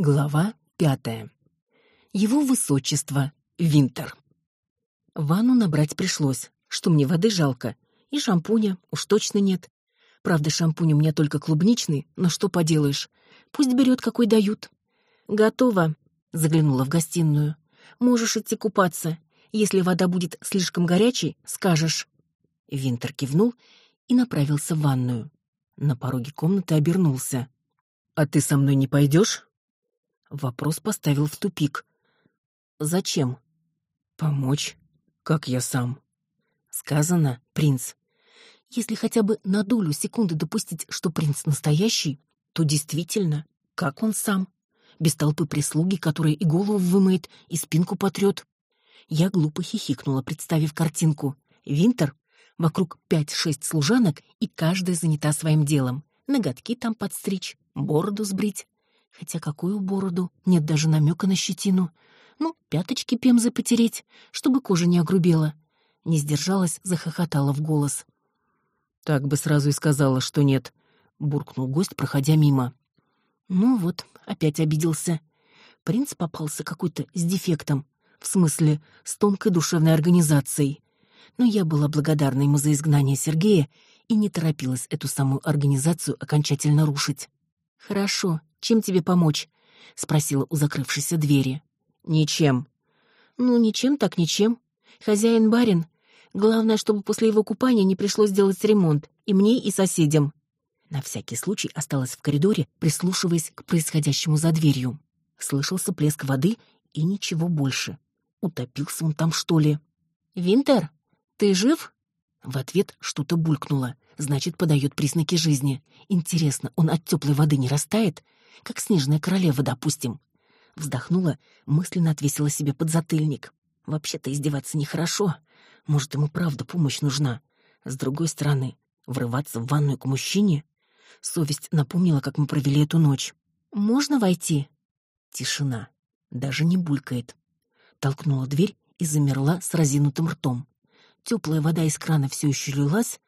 Глава пятая. Его высочество Винтер. Ванну набрать пришлось, что мне воды жалко, и шампуня уж точно нет. Правда, шампунь у меня только клубничный, но что поделаешь, пусть берет, какой дают. Готово, заглянула в гостиную. Можешь идти купаться. Если вода будет слишком горячей, скажешь. Винтер кивнул и направился в ванную. На пороге комнаты обернулся. А ты со мной не пойдешь? Вопрос поставил в тупик. Зачем? Помочь, как я сам. Сказано, принц. Если хотя бы на долю секунды допустить, что принц настоящий, то действительно, как он сам, без толпы прислуги, которая и голову вымоет, и спинку потрет. Я глупо хихикнула, представив картинку. Винтер, вокруг пять-шесть служанок, и каждая занята своим делом. Ноготки там подстричь, бороду сбрить, Хотя какую бороду? Нет даже намека на щетину. Ну, пяточки пемзы потереть, чтобы кожа не огрубела. Не сдержалась, захохотала в голос. Так бы сразу и сказала, что нет, буркнул гость, проходя мимо. Ну вот, опять обиделся. Принц попался какой-то с дефектом, в смысле, с тонкой душевной организацией. Но я была благодарна ему за изгнание Сергея и не торопилась эту самую организацию окончательно рушить. Хорошо, чем тебе помочь? спросила у закрывшейся двери. Ничем. Ну, ничем так ничем. Хозяин барин. Главное, чтобы после его купания не пришлось делать ремонт и мне, и соседям. На всякий случай осталась в коридоре, прислушиваясь к происходящему за дверью. Слышался плеск воды и ничего больше. Утопился он там, что ли? Винтер, ты жив? В ответ что-то булькнуло. Значит, подает признаки жизни. Интересно, он от теплой воды не растает? как снежная королева, допустим. Вздохнула, мысленно отвесила себе подзатыльник. Вообще-то издеваться нехорошо. Может, ему правда помощь нужна. С другой стороны, врываться в ванную к мужчине? Совесть напомнила, как мы провели эту ночь. «Можно войти?» Тишина. Даже не булькает. Толкнула дверь и замерла с разинутым ртом. Теплая вода из крана все еще лилась,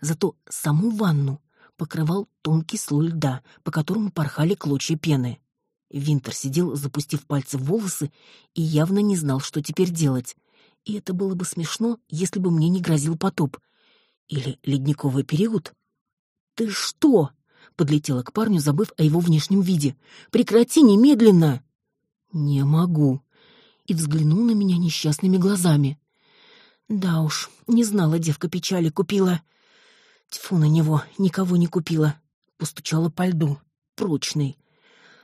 зато саму ванну покрывал тонкий слой льда, по которому порхали клочья пены. Винтер сидел, запустив пальцы в волосы, и явно не знал, что теперь делать. И это было бы смешно, если бы мне не грозил потоп. Или ледниковый период. «Ты что?» — подлетела к парню, забыв о его внешнем виде. «Прекрати немедленно!» «Не могу!» И взглянул на меня несчастными глазами. «Да уж, не знала девка печали, купила...» Тьфу на него, никого не купила. Постучала по льду. Прочный.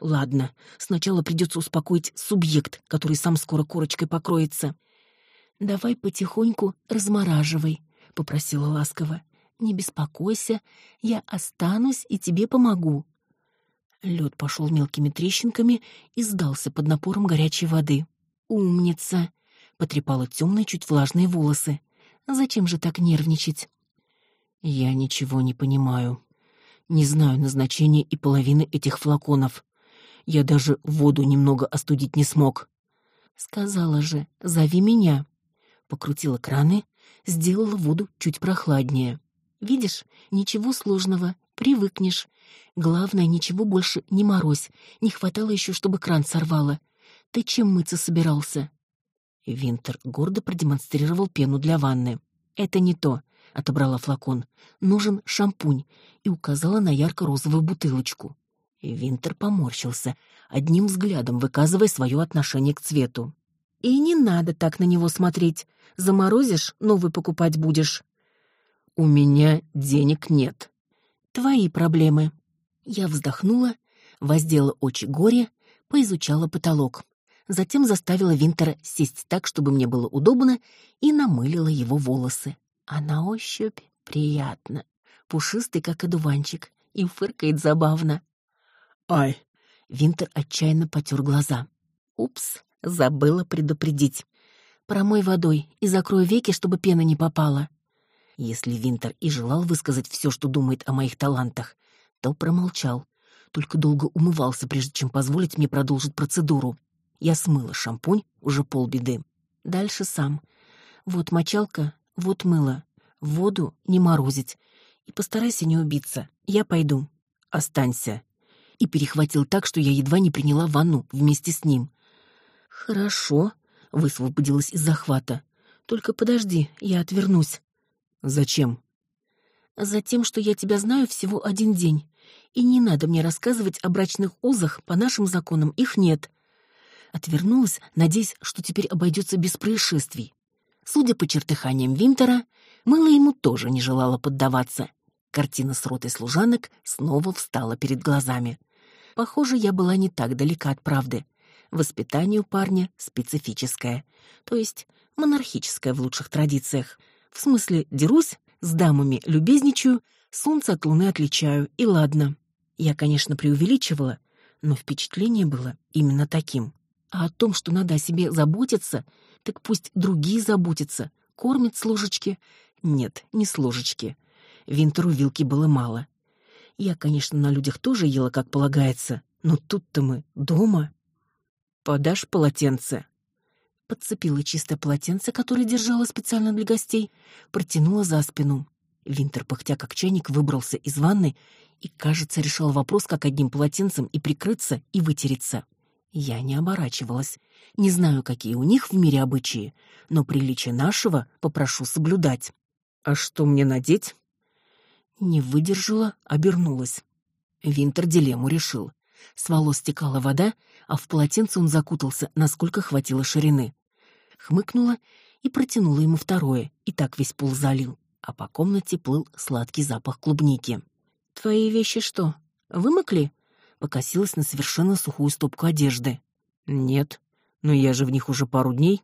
Ладно, сначала придется успокоить субъект, который сам скоро корочкой покроется. Давай потихоньку размораживай, попросила ласково. Не беспокойся, я останусь и тебе помогу. Лед пошел мелкими трещинками и сдался под напором горячей воды. Умница, потрепала темные, чуть влажные волосы. Зачем же так нервничать? Я ничего не понимаю. Не знаю назначения и половины этих флаконов. Я даже воду немного остудить не смог. Сказала же, зови меня. Покрутила краны, сделала воду чуть прохладнее. Видишь, ничего сложного, привыкнешь. Главное, ничего больше не морозь. Не хватало еще, чтобы кран сорвало. Ты чем мыться собирался? Винтер гордо продемонстрировал пену для ванны. Это не то отобрала флакон. Нужен шампунь и указала на ярко-розовую бутылочку. И Винтер поморщился, одним взглядом выказывая свое отношение к цвету. И не надо так на него смотреть. Заморозишь, новый покупать будешь. У меня денег нет. Твои проблемы. Я вздохнула, воздела очи горе, поизучала потолок. Затем заставила Винтера сесть так, чтобы мне было удобно, и намылила его волосы а на ощупь приятно. Пушистый, как одуванчик, и фыркает забавно. «Ай!» — Винтер отчаянно потер глаза. «Упс, забыла предупредить. Промой водой и закрой веки, чтобы пена не попала». Если Винтер и желал высказать все, что думает о моих талантах, то промолчал, только долго умывался, прежде чем позволить мне продолжить процедуру. Я смыла шампунь, уже полбеды. Дальше сам. Вот мочалка, вот мыло. Воду не морозить. И постарайся не убиться. Я пойду. Останься. и перехватил так, что я едва не приняла ванну вместе с ним. «Хорошо», — высвободилась из захвата. «Только подожди, я отвернусь». «Зачем?» «Затем, что я тебя знаю всего один день, и не надо мне рассказывать о брачных узах, по нашим законам их нет». Отвернулась, надеясь, что теперь обойдется без происшествий. Судя по чертыханиям Винтера, Мыла ему тоже не желала поддаваться. Картина с ротой служанок снова встала перед глазами. Похоже, я была не так далека от правды. Воспитание у парня специфическое, то есть монархическое в лучших традициях. В смысле, дерусь, с дамами любезничаю, солнце от луны отличаю, и ладно. Я, конечно, преувеличивала, но впечатление было именно таким. А о том, что надо о себе заботиться, так пусть другие заботятся, кормят с ложечки, нет, не с ложечки. Винтеру вилки было мало. Я, конечно, на людях тоже ела, как полагается, но тут-то мы дома. Подашь полотенце? Подцепила чистое полотенце, которое держала специально для гостей, протянула за спину. Винтер, пыхтя как чайник, выбрался из ванны и, кажется, решал вопрос, как одним полотенцем и прикрыться, и вытереться. Я не оборачивалась. Не знаю, какие у них в мире обычаи, но приличие нашего попрошу соблюдать. «А что мне надеть?» Не выдержала, обернулась. Винтер дилемму решил. С волос стекала вода, а в полотенце он закутался, насколько хватило ширины. Хмыкнула и протянула ему второе, и так весь пол залил, а по комнате плыл сладкий запах клубники. «Твои вещи что, вымокли?» Покосилась на совершенно сухую стопку одежды. «Нет, но я же в них уже пару дней».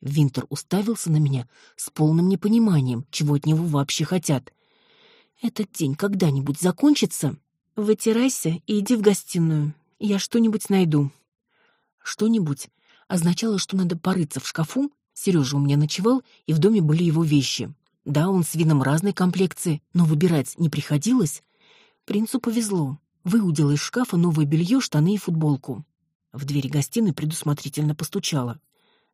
Винтер уставился на меня с полным непониманием, чего от него вообще хотят. «Этот день когда-нибудь закончится? Вытирайся и иди в гостиную. Я что-нибудь найду». «Что-нибудь» означало, что надо порыться в шкафу. Сережа у меня ночевал, и в доме были его вещи. Да, он с вином разной комплекции, но выбирать не приходилось. Принцу повезло. Выудила из шкафа новое белье, штаны и футболку. В двери гостиной предусмотрительно постучала.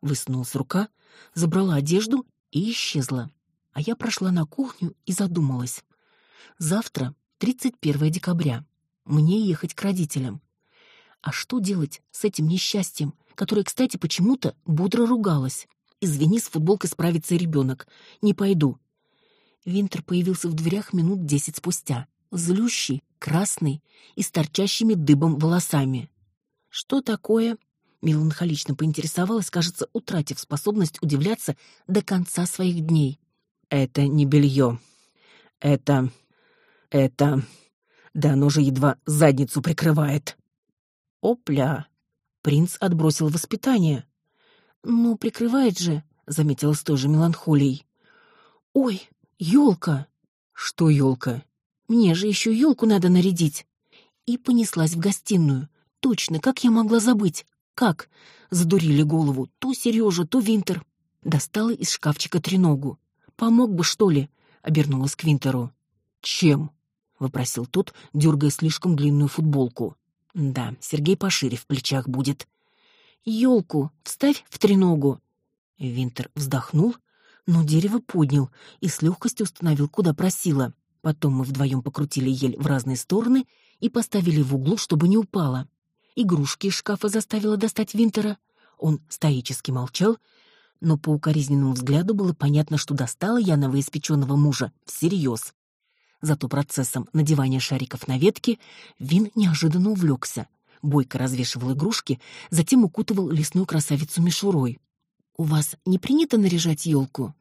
Высунулась рука, забрала одежду и исчезла. А я прошла на кухню и задумалась. Завтра, 31 декабря, мне ехать к родителям. А что делать с этим несчастьем, которое, кстати, почему-то бодро ругалось? Извини, с футболкой справится ребенок. Не пойду. Винтер появился в дверях минут десять спустя, злющий, красный и с торчащими дыбом волосами. Что такое? Меланхолично поинтересовалась, кажется, утратив способность удивляться до конца своих дней. «Это не белье. Это... это... Да оно же едва задницу прикрывает». «Опля!» Принц отбросил воспитание. «Ну, прикрывает же», — заметила с той же меланхолией. «Ой, елка!» «Что елка?» «Мне же еще елку надо нарядить». И понеслась в гостиную. Точно, как я могла забыть? Как? Задурили голову то Сережа, то Винтер. Достала из шкафчика треногу. Помог бы, что ли? Обернулась к Винтеру. Чем? вопросил тот, дергая слишком длинную футболку. Да, Сергей пошире в плечах будет. Елку вставь в треногу. Винтер вздохнул, но дерево поднял и с легкостью установил, куда просила. Потом мы вдвоем покрутили ель в разные стороны и поставили в углу, чтобы не упала игрушки из шкафа заставила достать Винтера. Он стоически молчал, но по укоризненному взгляду было понятно, что достала я новоиспеченного мужа всерьез. Зато процессом надевания шариков на ветки Вин неожиданно увлекся. Бойко развешивал игрушки, затем укутывал лесную красавицу мишурой. «У вас не принято наряжать елку?»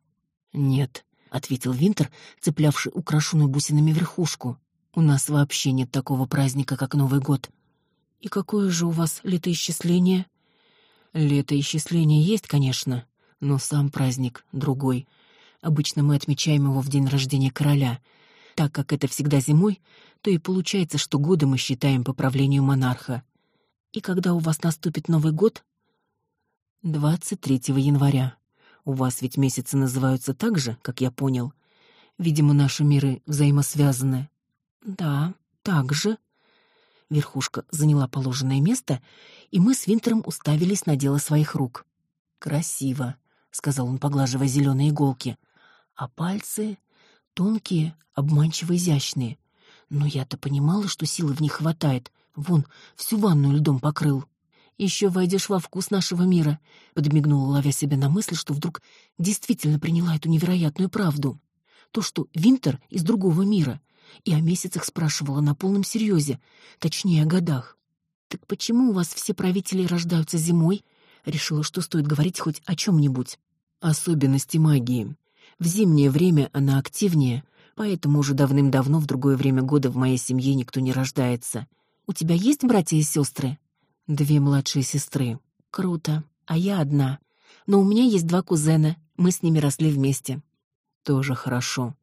«Нет», — ответил Винтер, цеплявший украшенную бусинами верхушку. «У нас вообще нет такого праздника, как Новый год. «И какое же у вас летоисчисление?» «Летоисчисление есть, конечно, но сам праздник другой. Обычно мы отмечаем его в день рождения короля. Так как это всегда зимой, то и получается, что годы мы считаем по правлению монарха. И когда у вас наступит Новый год?» «23 января. У вас ведь месяцы называются так же, как я понял. Видимо, наши миры взаимосвязаны». «Да, так же», Верхушка заняла положенное место, и мы с Винтером уставились на дело своих рук. «Красиво», — сказал он, поглаживая зеленые иголки. «А пальцы тонкие, обманчиво изящные. Но я-то понимала, что силы в них хватает, Вон, всю ванную льдом покрыл. Еще войдешь во вкус нашего мира, подмигнула, ловя себя на мысль, что вдруг действительно приняла эту невероятную правду. То, что Винтер из другого мира, и о месяцах спрашивала на полном серьезе, точнее о годах. Так почему у вас все правители рождаются зимой? Решила, что стоит говорить хоть о чем-нибудь. Особенности магии. В зимнее время она активнее, поэтому уже давным-давно в другое время года в моей семье никто не рождается. У тебя есть братья и сестры? Две младшие сестры. Круто. А я одна. Но у меня есть два кузена. Мы с ними росли вместе. Тоже хорошо.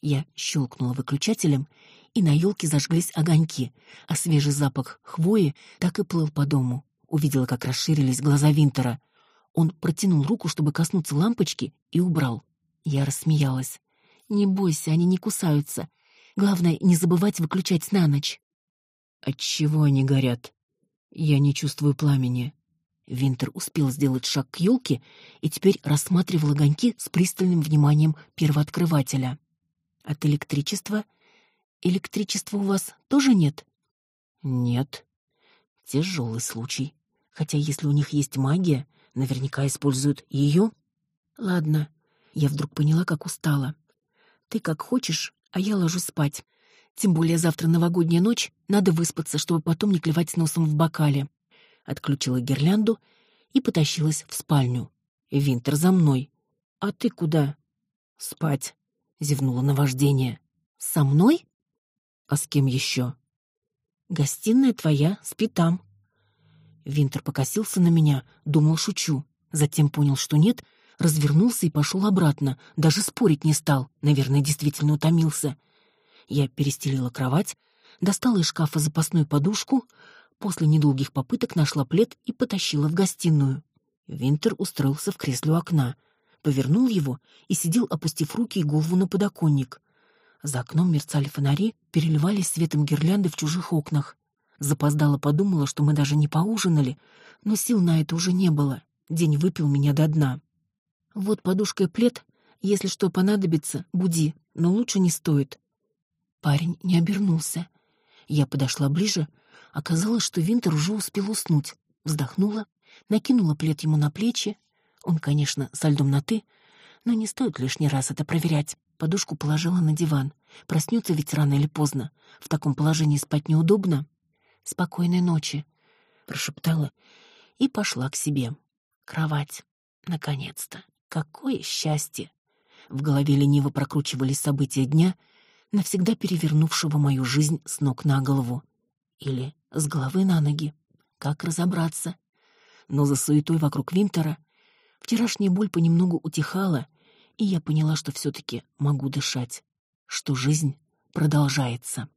Я щелкнула выключателем, и на елке зажглись огоньки, а свежий запах хвои так и плыл по дому. Увидела, как расширились глаза Винтера. Он протянул руку, чтобы коснуться лампочки, и убрал. Я рассмеялась. «Не бойся, они не кусаются. Главное, не забывать выключать на ночь». «Отчего они горят?» Я не чувствую пламени. Винтер успел сделать шаг к елке и теперь рассматривал огоньки с пристальным вниманием первооткрывателя. От электричества? Электричества у вас тоже нет? Нет. Тяжелый случай. Хотя если у них есть магия, наверняка используют ее. Ладно. Я вдруг поняла, как устала. Ты как хочешь, а я ложусь спать. Тем более завтра новогодняя ночь, надо выспаться, чтобы потом не клевать носом в бокале. Отключила гирлянду и потащилась в спальню. Винтер за мной. А ты куда? Спать, зевнула наваждение. Со мной? А с кем еще? Гостиная твоя, спи там. Винтер покосился на меня, думал, шучу. Затем понял, что нет, развернулся и пошел обратно, даже спорить не стал, наверное, действительно утомился. Я перестелила кровать, достала из шкафа запасную подушку, после недолгих попыток нашла плед и потащила в гостиную. Винтер устроился в кресле у окна, повернул его и сидел, опустив руки и голову на подоконник. За окном мерцали фонари, переливались светом гирлянды в чужих окнах. Запоздала подумала, что мы даже не поужинали, но сил на это уже не было. День выпил меня до дна. Вот подушка и плед, если что понадобится, буди, но лучше не стоит. Парень не обернулся. Я подошла ближе. Оказалось, что Винтер уже успел уснуть. Вздохнула, накинула плед ему на плечи. Он, конечно, со льдом на «ты», но не стоит лишний раз это проверять. Подушку положила на диван. Проснется ведь рано или поздно. В таком положении спать неудобно. «Спокойной ночи», — прошептала и пошла к себе. Кровать. Наконец-то. Какое счастье! В голове лениво прокручивались события дня — навсегда перевернувшего мою жизнь с ног на голову. Или с головы на ноги. Как разобраться? Но за суетой вокруг Винтера вчерашняя боль понемногу утихала, и я поняла, что все-таки могу дышать, что жизнь продолжается.